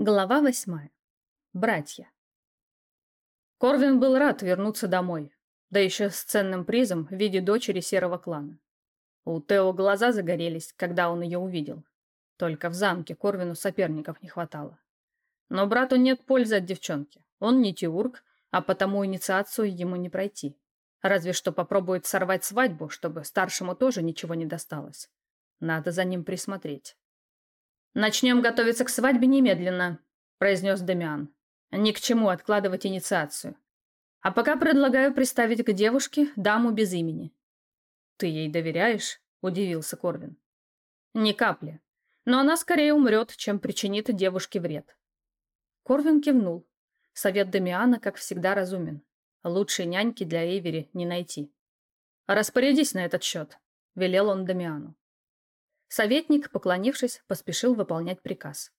Глава восьмая. Братья. Корвин был рад вернуться домой, да еще с ценным призом в виде дочери серого клана. У Тео глаза загорелись, когда он ее увидел. Только в замке Корвину соперников не хватало. Но брату нет пользы от девчонки. Он не теург, а потому инициацию ему не пройти. Разве что попробует сорвать свадьбу, чтобы старшему тоже ничего не досталось. Надо за ним присмотреть. «Начнем готовиться к свадьбе немедленно», – произнес Демиан. «Ни к чему откладывать инициацию. А пока предлагаю представить к девушке даму без имени». «Ты ей доверяешь?» – удивился Корвин. «Ни капли. Но она скорее умрет, чем причинит девушке вред». Корвин кивнул. Совет Демиана, как всегда, разумен. Лучшей няньки для Эйвери не найти. «Распорядись на этот счет», – велел он Дамиану. Советник, поклонившись, поспешил выполнять приказ.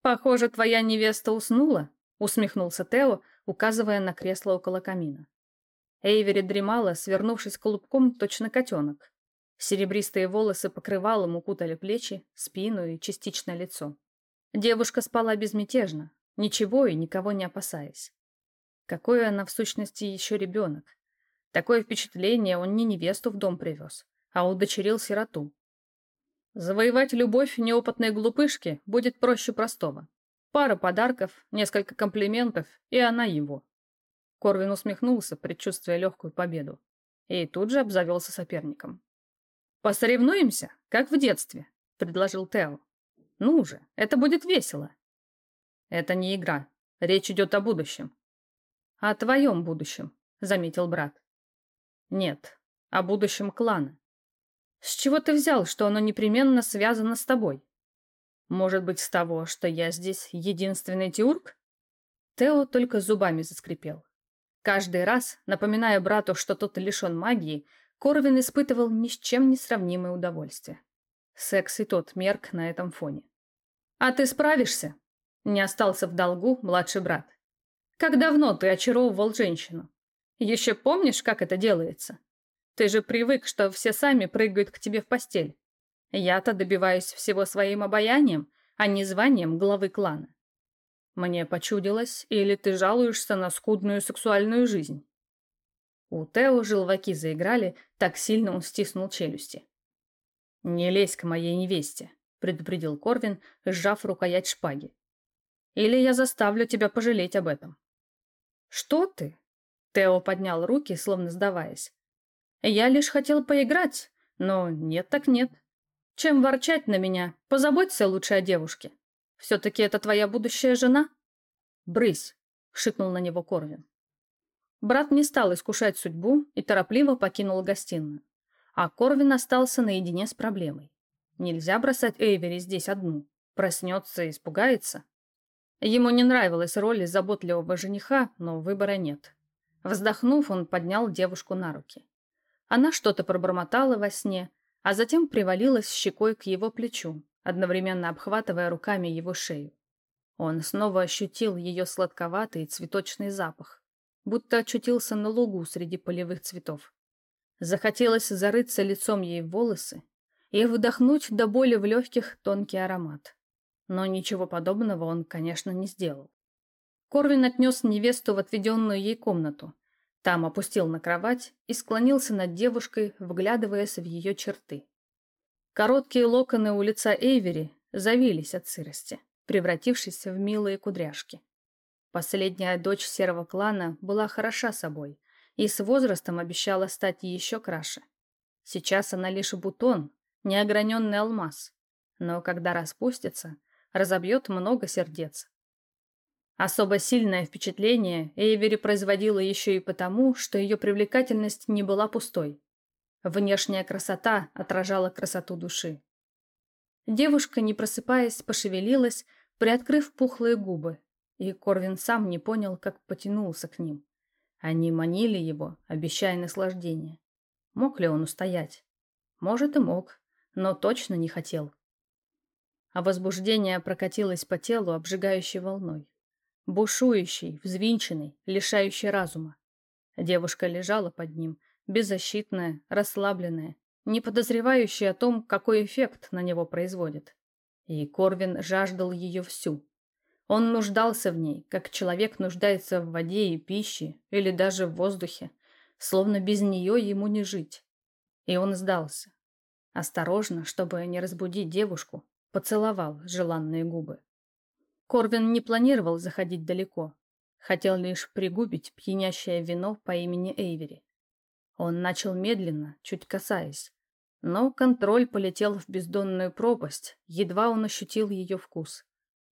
«Похоже, твоя невеста уснула», — усмехнулся Тео, указывая на кресло около камина. Эйвери дремала, свернувшись клубком, точно котенок. Серебристые волосы покрывалом укутали плечи, спину и частично лицо. Девушка спала безмятежно, ничего и никого не опасаясь. Какой она в сущности еще ребенок. Такое впечатление он не невесту в дом привез, а удочерил сироту. Завоевать любовь неопытной глупышки будет проще простого. Пара подарков, несколько комплиментов, и она его. Корвин усмехнулся, предчувствуя легкую победу. И тут же обзавелся соперником. «Посоревнуемся, как в детстве», — предложил Тео. «Ну же, это будет весело». «Это не игра. Речь идет о будущем». «О твоем будущем», — заметил брат. «Нет, о будущем клана. С чего ты взял, что оно непременно связано с тобой? Может быть, с того, что я здесь единственный теург? Тео только зубами заскрипел. Каждый раз, напоминая брату, что тот лишен магии, Корвин испытывал ни с чем не сравнимое удовольствие. Секс и тот мерк на этом фоне. «А ты справишься?» Не остался в долгу младший брат. «Как давно ты очаровывал женщину? Еще помнишь, как это делается?» Ты же привык, что все сами прыгают к тебе в постель. Я-то добиваюсь всего своим обаянием, а не званием главы клана. Мне почудилось, или ты жалуешься на скудную сексуальную жизнь?» У Тео желваки заиграли, так сильно он стиснул челюсти. «Не лезь к моей невесте», — предупредил Корвин, сжав рукоять шпаги. «Или я заставлю тебя пожалеть об этом». «Что ты?» Тео поднял руки, словно сдаваясь. Я лишь хотел поиграть, но нет так нет. Чем ворчать на меня? Позаботься лучше о девушке. Все-таки это твоя будущая жена? Брысь, шикнул на него Корвин. Брат не стал искушать судьбу и торопливо покинул гостиную. А Корвин остался наедине с проблемой. Нельзя бросать Эйвери здесь одну. Проснется и испугается. Ему не нравилась роль заботливого жениха, но выбора нет. Вздохнув, он поднял девушку на руки. Она что-то пробормотала во сне, а затем привалилась щекой к его плечу, одновременно обхватывая руками его шею. Он снова ощутил ее сладковатый цветочный запах, будто очутился на лугу среди полевых цветов. Захотелось зарыться лицом ей в волосы и вдохнуть до боли в легких тонкий аромат. Но ничего подобного он, конечно, не сделал. Корвин отнес невесту в отведенную ей комнату, там опустил на кровать и склонился над девушкой, вглядываясь в ее черты. Короткие локоны у лица Эйвери завились от сырости, превратившись в милые кудряшки. Последняя дочь серого клана была хороша собой и с возрастом обещала стать еще краше. Сейчас она лишь бутон, неограненный алмаз, но когда распустится, разобьет много сердец, Особо сильное впечатление Эйвери производила еще и потому, что ее привлекательность не была пустой. Внешняя красота отражала красоту души. Девушка, не просыпаясь, пошевелилась, приоткрыв пухлые губы, и Корвин сам не понял, как потянулся к ним. Они манили его, обещая наслаждение. Мог ли он устоять? Может и мог, но точно не хотел. А возбуждение прокатилось по телу обжигающей волной. Бушующий, взвинченный, лишающий разума. Девушка лежала под ним, беззащитная, расслабленная, не подозревающая о том, какой эффект на него производит. И Корвин жаждал ее всю. Он нуждался в ней, как человек нуждается в воде и пище, или даже в воздухе, словно без нее ему не жить. И он сдался. Осторожно, чтобы не разбудить девушку, поцеловал желанные губы. Корвин не планировал заходить далеко. Хотел лишь пригубить пьянящее вино по имени Эйвери. Он начал медленно, чуть касаясь. Но контроль полетел в бездонную пропасть, едва он ощутил ее вкус.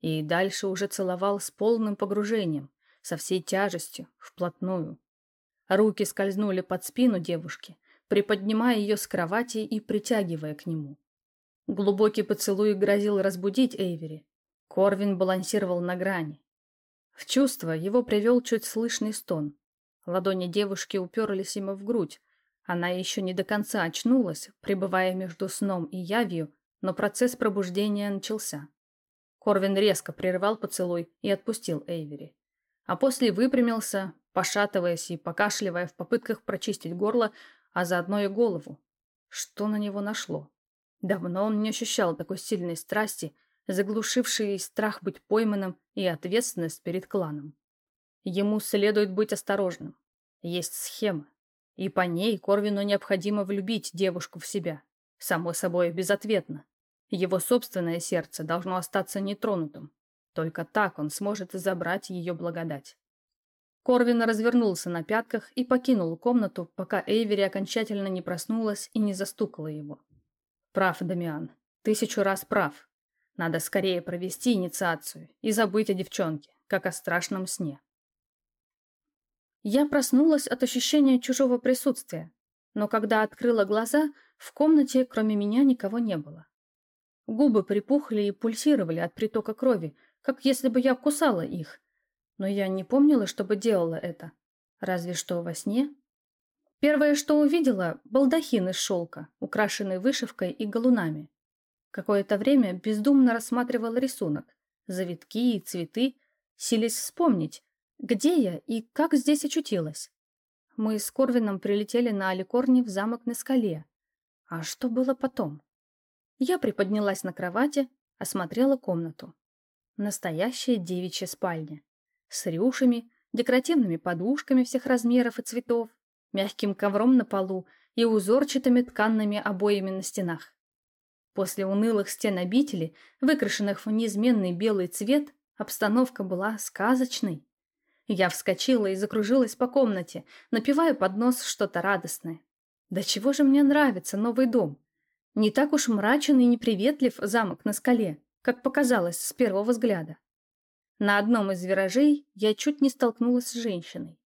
И дальше уже целовал с полным погружением, со всей тяжестью, вплотную. Руки скользнули под спину девушки, приподнимая ее с кровати и притягивая к нему. Глубокий поцелуй грозил разбудить Эйвери. Корвин балансировал на грани. В чувство его привел чуть слышный стон. Ладони девушки уперлись ему в грудь. Она еще не до конца очнулась, пребывая между сном и явью, но процесс пробуждения начался. Корвин резко прервал поцелуй и отпустил Эйвери. А после выпрямился, пошатываясь и покашливая в попытках прочистить горло, а заодно и голову. Что на него нашло? Давно он не ощущал такой сильной страсти, заглушившей страх быть пойманным и ответственность перед кланом. Ему следует быть осторожным. Есть схема. И по ней Корвину необходимо влюбить девушку в себя. Само собой, безответно. Его собственное сердце должно остаться нетронутым. Только так он сможет забрать ее благодать. Корвин развернулся на пятках и покинул комнату, пока Эйвери окончательно не проснулась и не застукала его. Прав, Дамиан. Тысячу раз прав. Надо скорее провести инициацию и забыть о девчонке, как о страшном сне. Я проснулась от ощущения чужого присутствия, но когда открыла глаза, в комнате кроме меня никого не было. Губы припухли и пульсировали от притока крови, как если бы я кусала их. Но я не помнила, чтобы делала это. Разве что во сне. Первое, что увидела, балдахин из шелка, украшенный вышивкой и галунами. Какое-то время бездумно рассматривала рисунок, завитки и цветы, сились вспомнить, где я и как здесь очутилась. Мы с Корвином прилетели на Аликорне в замок на скале. А что было потом? Я приподнялась на кровати, осмотрела комнату. Настоящая девичья спальня. С рюшами, декоративными подушками всех размеров и цветов, мягким ковром на полу и узорчатыми тканными обоями на стенах. После унылых стен обители, выкрашенных в неизменный белый цвет, обстановка была сказочной. Я вскочила и закружилась по комнате, напивая под нос что-то радостное. Да чего же мне нравится новый дом? Не так уж мрачен и неприветлив замок на скале, как показалось с первого взгляда. На одном из виражей я чуть не столкнулась с женщиной.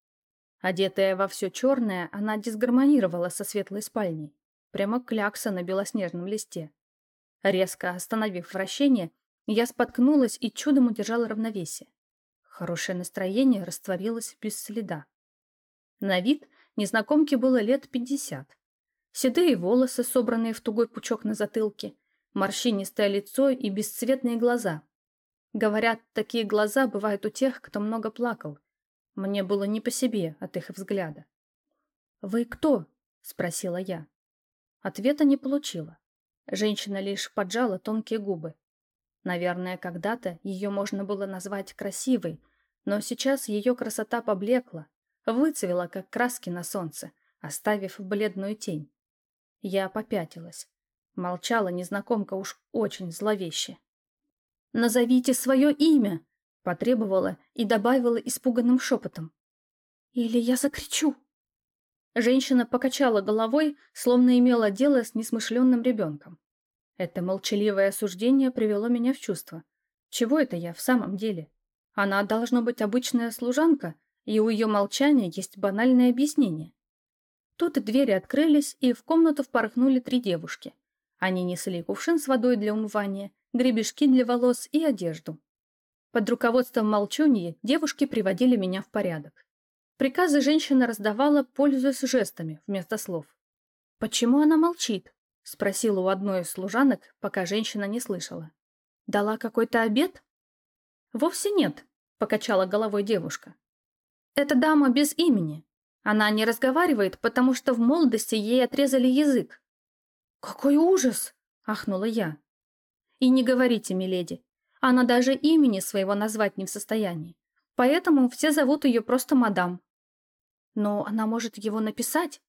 Одетая во все черное, она дисгармонировала со светлой спальней. Прямо клякса на белоснежном листе. Резко остановив вращение, я споткнулась и чудом удержала равновесие. Хорошее настроение растворилось без следа. На вид незнакомке было лет пятьдесят. Седые волосы, собранные в тугой пучок на затылке, морщинистое лицо и бесцветные глаза. Говорят, такие глаза бывают у тех, кто много плакал. Мне было не по себе от их взгляда. «Вы кто?» — спросила я. Ответа не получила. Женщина лишь поджала тонкие губы. Наверное, когда-то ее можно было назвать красивой, но сейчас ее красота поблекла, выцвела, как краски на солнце, оставив бледную тень. Я попятилась. Молчала незнакомка уж очень зловеще. «Назовите свое имя!» — потребовала и добавила испуганным шепотом. «Или я закричу!» Женщина покачала головой, словно имела дело с несмышленным ребенком. Это молчаливое осуждение привело меня в чувство. Чего это я в самом деле? Она должна быть обычная служанка, и у ее молчания есть банальное объяснение. Тут двери открылись, и в комнату впорхнули три девушки. Они несли кувшин с водой для умывания, гребешки для волос и одежду. Под руководством молчуньи девушки приводили меня в порядок. Приказы женщина раздавала, пользуясь жестами вместо слов. «Почему она молчит?» — спросила у одной из служанок, пока женщина не слышала. «Дала какой-то обед?» «Вовсе нет», — покачала головой девушка. «Это дама без имени. Она не разговаривает, потому что в молодости ей отрезали язык. «Какой ужас!» – ахнула я. «И не говорите, миледи. Она даже имени своего назвать не в состоянии. Поэтому все зовут ее просто мадам. Но она может его написать.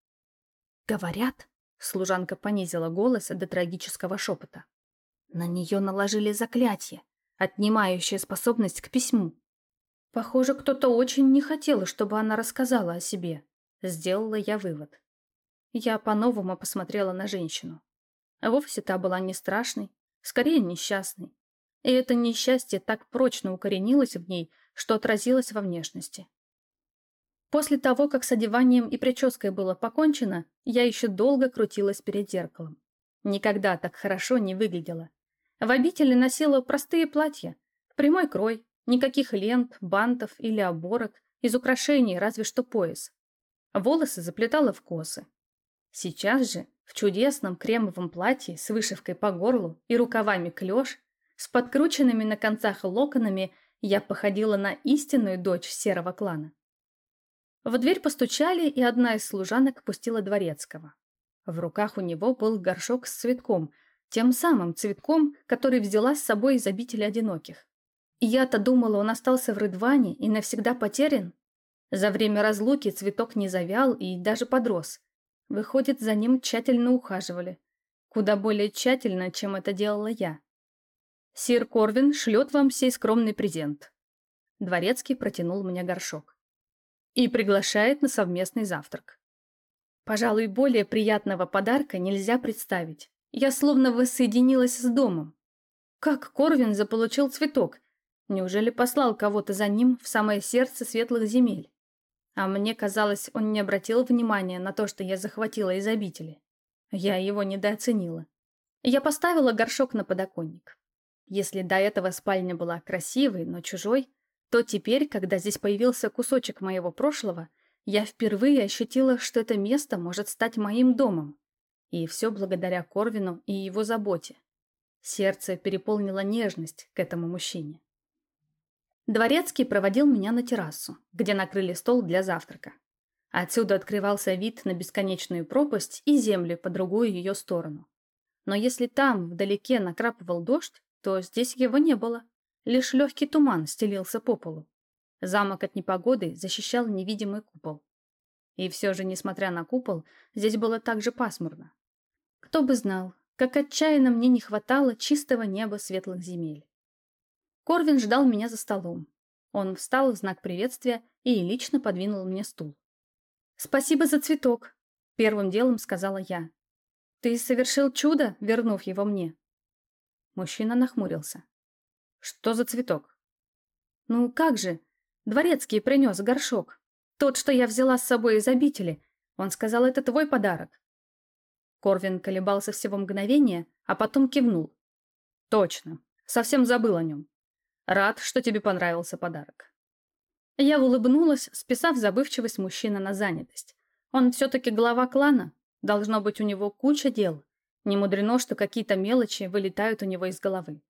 Говорят, служанка понизила голос до трагического шепота. На нее наложили заклятие, отнимающее способность к письму. Похоже, кто-то очень не хотел, чтобы она рассказала о себе. Сделала я вывод. Я по-новому посмотрела на женщину. Вовсе та была не страшной, скорее несчастной. И это несчастье так прочно укоренилось в ней, что отразилось во внешности. После того, как с одеванием и прической было покончено, я еще долго крутилась перед зеркалом. Никогда так хорошо не выглядела. В обители носила простые платья, прямой крой, никаких лент, бантов или оборок, из украшений разве что пояс. Волосы заплетала в косы. Сейчас же, в чудесном кремовом платье с вышивкой по горлу и рукавами клеш, с подкрученными на концах локонами, я походила на истинную дочь серого клана. В дверь постучали, и одна из служанок пустила дворецкого. В руках у него был горшок с цветком, тем самым цветком, который взяла с собой из обители одиноких. Я-то думала, он остался в Рыдване и навсегда потерян. За время разлуки цветок не завял и даже подрос. Выходит, за ним тщательно ухаживали. Куда более тщательно, чем это делала я. «Сир Корвин шлет вам сей скромный презент». Дворецкий протянул мне горшок. «И приглашает на совместный завтрак». Пожалуй, более приятного подарка нельзя представить. Я словно воссоединилась с домом. Как Корвин заполучил цветок? Неужели послал кого-то за ним в самое сердце светлых земель? А мне казалось, он не обратил внимания на то, что я захватила из обители. Я его недооценила. Я поставила горшок на подоконник. Если до этого спальня была красивой, но чужой, то теперь, когда здесь появился кусочек моего прошлого, я впервые ощутила, что это место может стать моим домом. И все благодаря Корвину и его заботе. Сердце переполнило нежность к этому мужчине. Дворецкий проводил меня на террасу, где накрыли стол для завтрака. Отсюда открывался вид на бесконечную пропасть и землю по другую ее сторону. Но если там, вдалеке, накрапывал дождь, то здесь его не было. Лишь легкий туман стелился по полу. Замок от непогоды защищал невидимый купол. И все же, несмотря на купол, здесь было так же пасмурно. Кто бы знал, как отчаянно мне не хватало чистого неба светлых земель. Корвин ждал меня за столом. Он встал в знак приветствия и лично подвинул мне стул. «Спасибо за цветок», — первым делом сказала я. «Ты совершил чудо, вернув его мне». Мужчина нахмурился. «Что за цветок?» «Ну как же? Дворецкий принес горшок. Тот, что я взяла с собой из обители. Он сказал, это твой подарок». Корвин колебался всего мгновения, а потом кивнул. «Точно. Совсем забыл о нем. Рад, что тебе понравился подарок. Я улыбнулась, списав забывчивость мужчины на занятость. Он все-таки глава клана. Должно быть у него куча дел. Не мудрено, что какие-то мелочи вылетают у него из головы.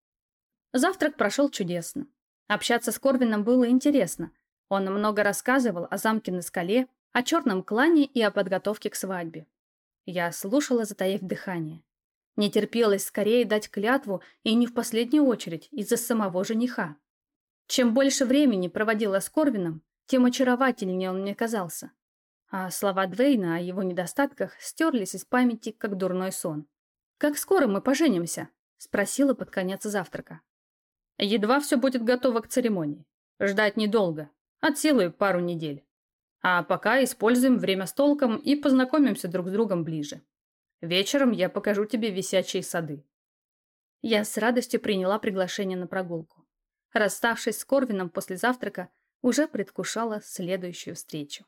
Завтрак прошел чудесно. Общаться с Корвином было интересно. Он много рассказывал о замке на скале, о черном клане и о подготовке к свадьбе. Я слушала, затаив дыхание. Не терпелось скорее дать клятву и не в последнюю очередь из-за самого жениха. Чем больше времени проводила с Корвином, тем очаровательнее он мне казался. А слова Двейна о его недостатках стерлись из памяти, как дурной сон. «Как скоро мы поженимся?» – спросила под конец завтрака. «Едва все будет готово к церемонии. Ждать недолго. От силы пару недель. А пока используем время с толком и познакомимся друг с другом ближе. Вечером я покажу тебе висячие сады». Я с радостью приняла приглашение на прогулку. Расставшись с Корвином после завтрака, уже предвкушала следующую встречу.